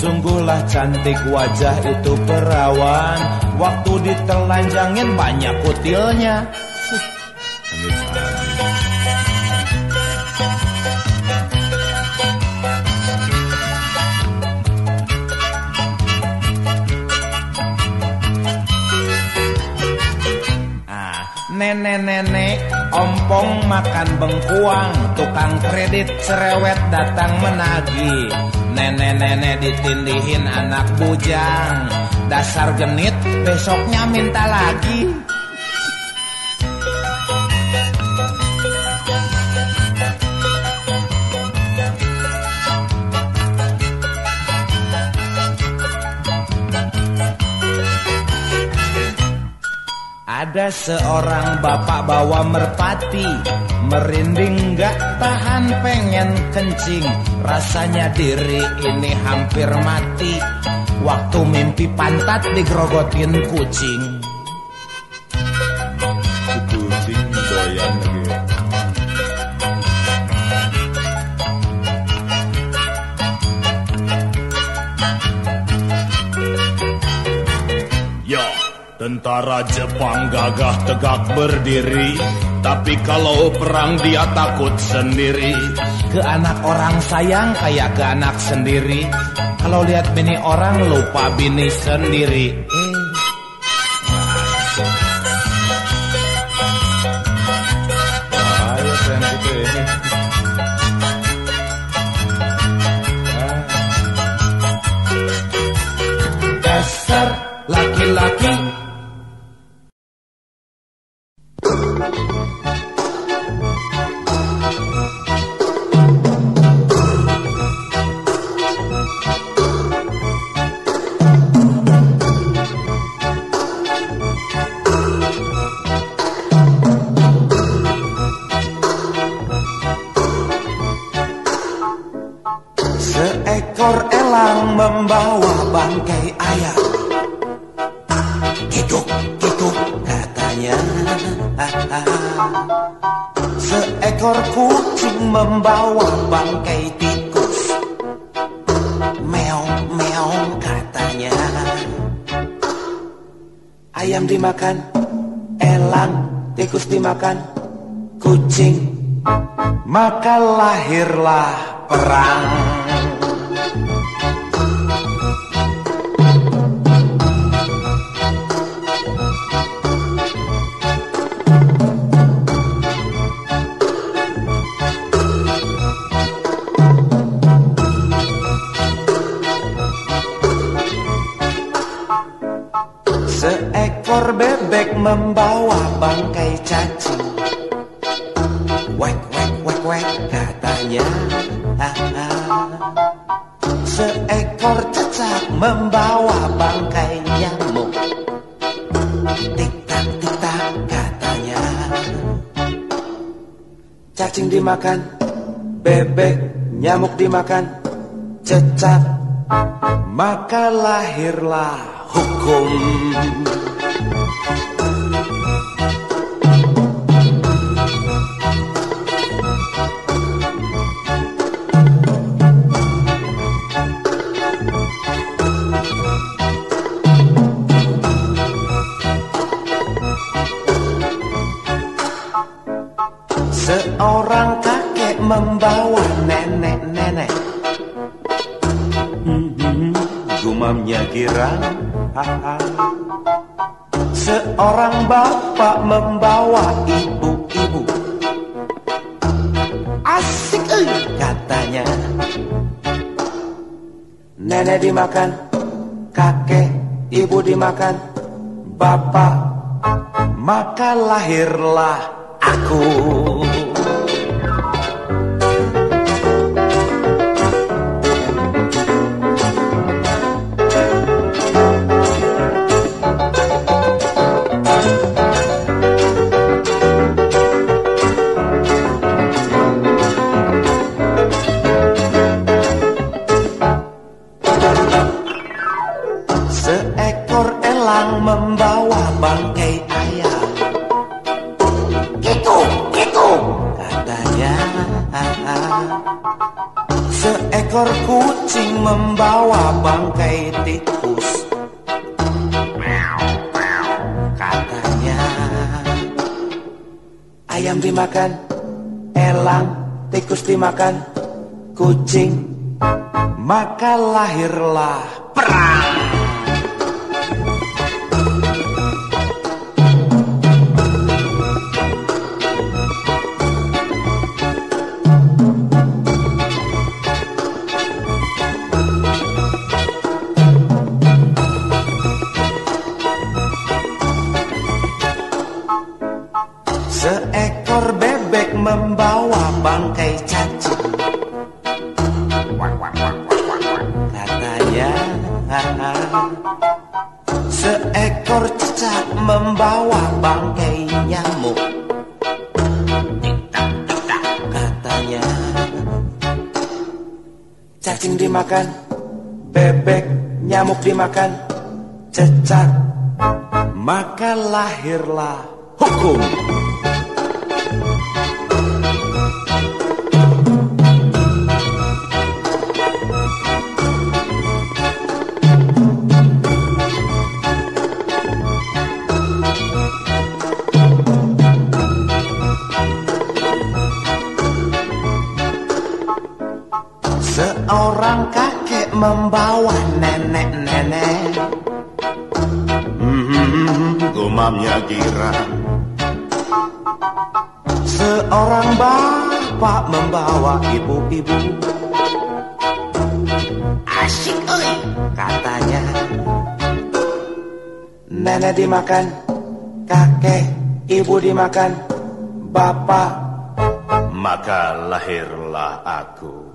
A: Sungguhlah cantik wajah itu perawan. Waktu ditelanjangin banyak kutilnya.
E: Ah, nenek-nenek ompong makan bengkuang Tukang kredit cerewet datang menagih. Nenek-nenek ditindihin anak bujang. Dasar genit besoknya minta lagi Ada seorang bapak bawa merpati Merinding gak tahan pengen kencing. Rasanya diri ini hampir mati. Waktu mimpi pantat digrogotin kucing
K: tentara Jepang gagah tegak berdiri Tapi kalau perang dia takut sendiri.
E: Ke anak orang sayang kayak ke anak sendiri. Kalau lihat bini orang lupa bini sendiri
A: membawa bangkai ayam Kikuk, kikuk katanya. Seekor kucing membawa bangkai tikus. Meong, meong katanya. Ayam dimakan, elang, tikus dimakan, kucing. Maka lahirlah perang membawa bangkai cacing Wek, wek, wek, wek katanya. Seekor cecak membawa bangkai nyamuk. Tik-tak, tik-tak katanya. Cacing dimakan, bebek, nyamuk dimakan, cecak Maka lahirlah hukum membawa ibu-ibu. Asik eh, katanya. Nenek dimakan Kakek, ibu dimakan Bapak Maka lahirlah dimakan Kucing Maka lahirlah
C: dimakan Cecak Maka lahirlah hukum Dimakan Kakek Ibu dimakan Bapak.
L: Maka lahirlah aku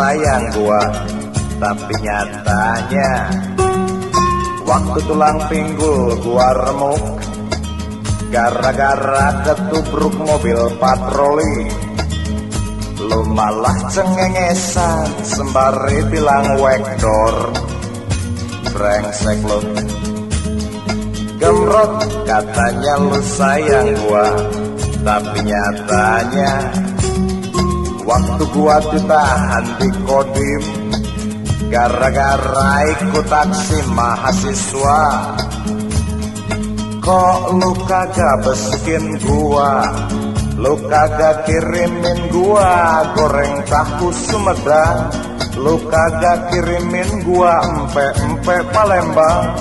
A: sayang gua Tapi nyatanya Waktu tulang pinggul gua remuk Gara-gara ketubruk mobil patroli. Lu malah cengengesan Sembari bilang wekdor Brengsek lu. Gemrot katanya lu sayang gua Tapi nyatanya Waktu gua ditahan di kodim Gara-gara ikut aksi mahasiswa. Kok lu kagak besukin gua? Lu kagak kirimin gua Goreng tahu Sumedang? Lu kagak kirimin gua Empe-empe Palembang?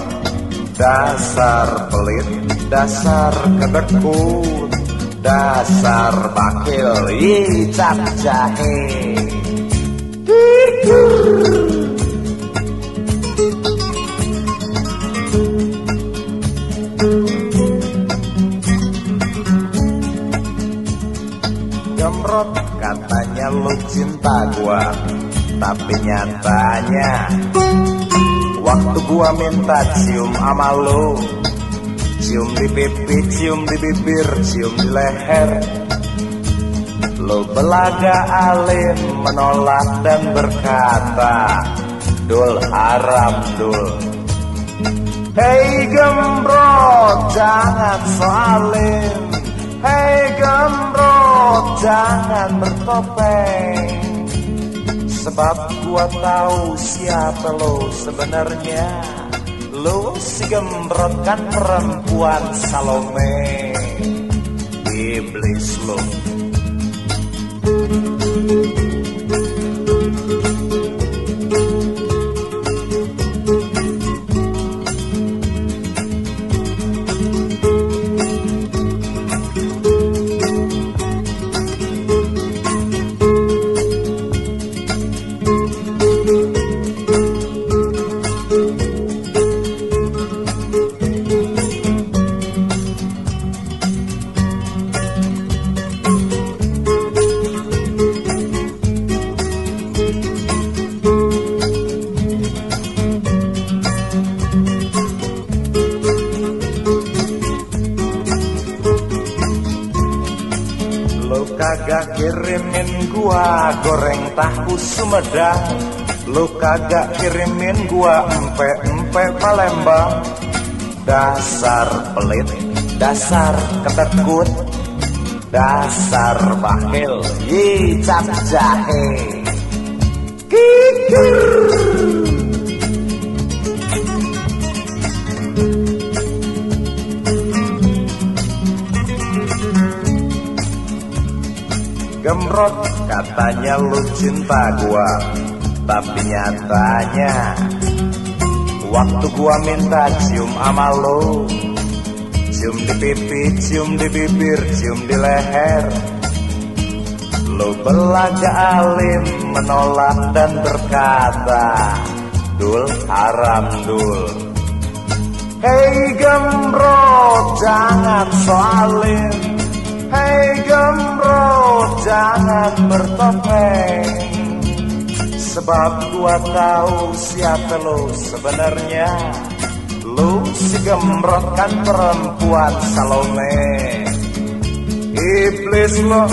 A: Dasar pelit Dasar kedekut Dasar bakil icap jahe. Gemrot katanya lu cinta gua Tapi nyatanya Waktu gua minta cium sama lu Cium di pipi, cium di bibir, cium di leher. Lo belaga alim menolak dan berkata Dul haram dul. Hei gembrot jangan soalim Hei gembrot jangan bertopeng. Sebab gua tahu siapa lo sebenarnya. Lo si gembrot kan perempuan Salome. Iblis Lo Sumedang Lo kagak kirimin gua empe-empe Palembang. Dasar pelit, dasar ketekut Dasar bakil, icap jahe. Kikir. Gemrot katanya lu cinta gua Tapi nyatanya Waktu gua minta cium ama lo Cium di pipi, cium di bibir, cium di leher. Lo belaga alim menolak dan berkata Dul haram dul. Hei gemrot jangan soalin. Hei gemrot jangan bertopeng. Sebab gua tahu siapa lo sebenarnya. Lu si gemrot kan perempuan Salome. Iblis lo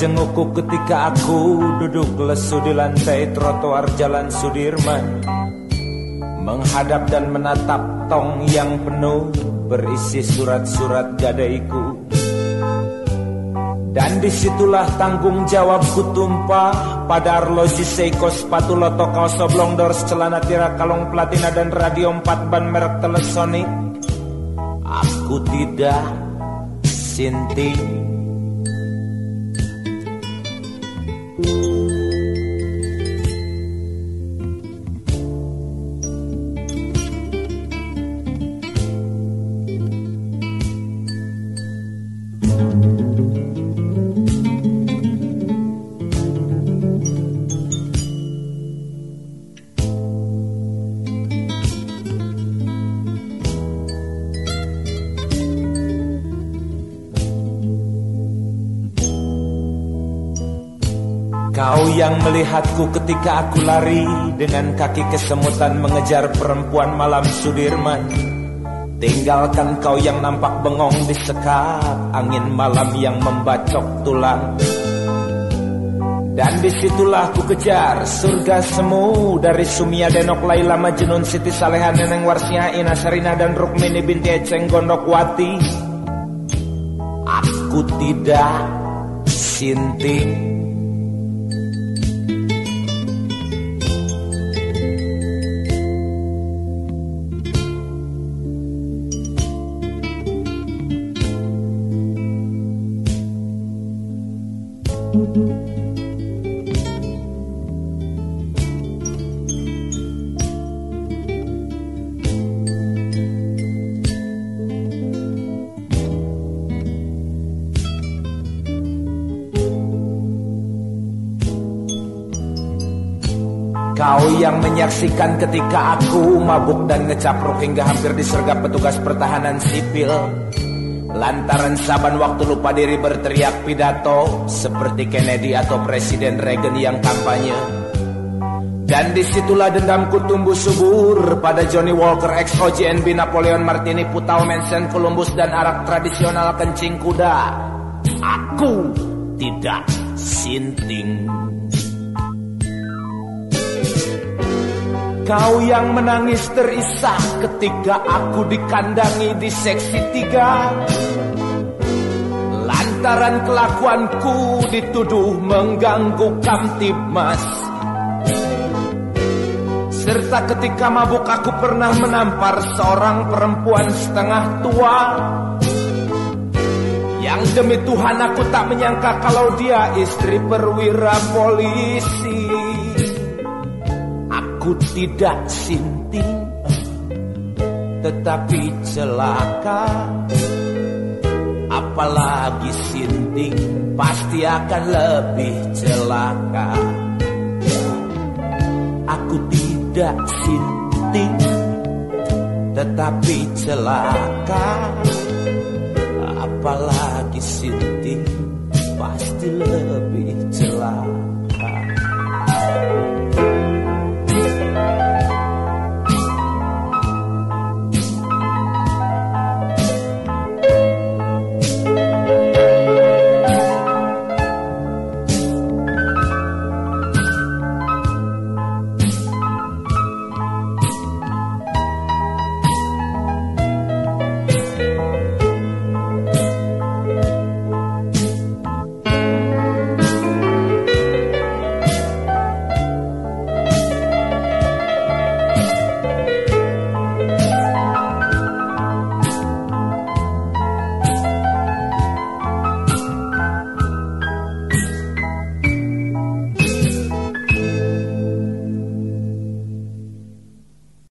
A: menjengukku ketika aku duduk lesu di lantai trotoar jalan Sudirman. Menghadap dan menatap tong yang penuh berisi surat-surat gadaiku. Dan di situlah tanggung jawabku tumpah pada arloji Seiko sepatu loto kaos oblong dors celana tira kalung platina dan radio 4 ban merek Telesonic Aku tidak sinting melihatku ketika aku lari Dengan kaki kesemutan mengejar perempuan malam Sudirman. Tinggalkan kau yang nampak bengong di sekap Angin malam yang membacok tulang. Dan di situlah ku kejar surga semu Dari Sumia Denok Laila Majnun Siti Saleha Neneng Warsia Ina Sarina dan Rukmini binti Eceng Gondokwati Aku tidak sinting Kau yang menyaksikan ketika aku mabuk dan ngecapruk hingga hampir disergap petugas pertahanan sipil. Lantaran saban waktu lupa diri berteriak pidato Seperti Kennedy atau Presiden Reagan yang kampanye. Dan di situlah dendamku tumbuh subur Pada Johnny Walker, ex-OGNB, Napoleon Martini, Putau, Mensen, Columbus Dan arak tradisional kencing kuda. Aku tidak sinting Kau yang menangis terisak ketika aku dikandangi di seksi tiga. Lantaran kelakuanku dituduh mengganggu kamtibmas Serta ketika mabuk aku pernah menampar seorang perempuan setengah tua. Yang demi Tuhan aku tak menyangka kalau dia istri perwira polisi Aku tidak sinting Tetapi celaka. Apalagi sinting Pasti akan lebih celaka. Aku tidak budak Sinti Tetapi celaka. Apalagi Sinti pasti lebih